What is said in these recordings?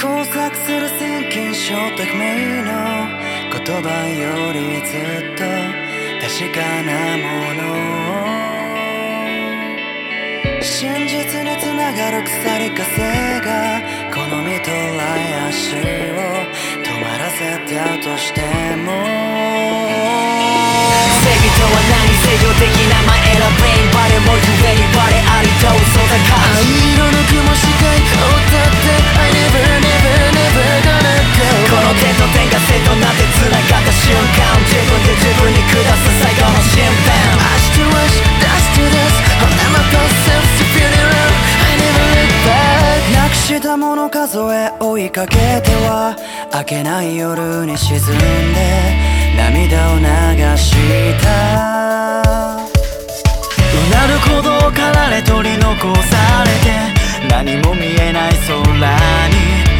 交錯する千金ショート不明の言葉よりずっと確かなものを。真実につながる鎖風がこの身とらや足を止まらせたとして。追いかけては明けない夜に沈んで涙を流した。うなる鼓動かられ取り残されて何も見えない空に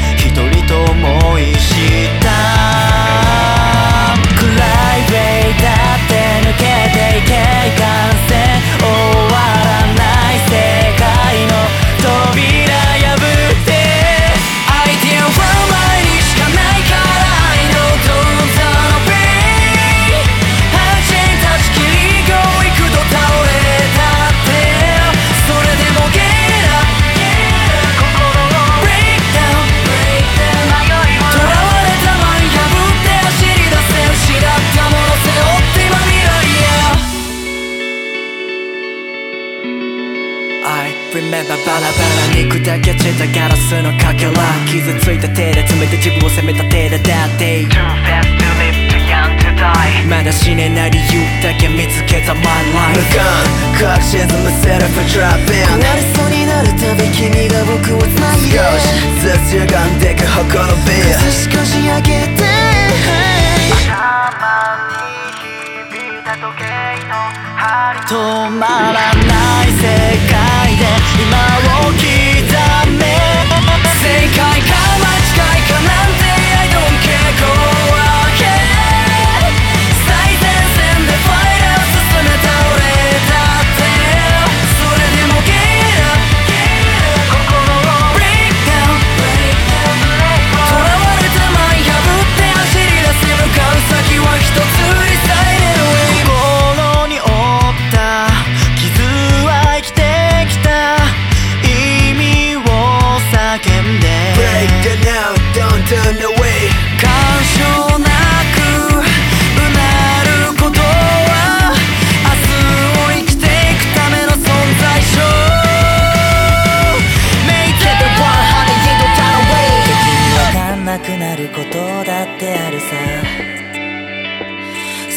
I remember バラバラに砕け散ったガラスのかけら。傷ついた手で詰めて自分を責めた手でだって。Too fast to live, too young to die. まだ死ねない理由だけ見つけた My life Gun, 確信の myself for trapping 壊れそうになるたび君が僕を繋いで。少しずつ歪んでくほころび少し上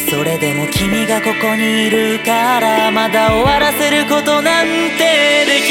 それでも君がここにいるからまだ終わらせることなんてできない